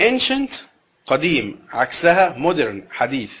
ancient قديم عكسها modern حديث.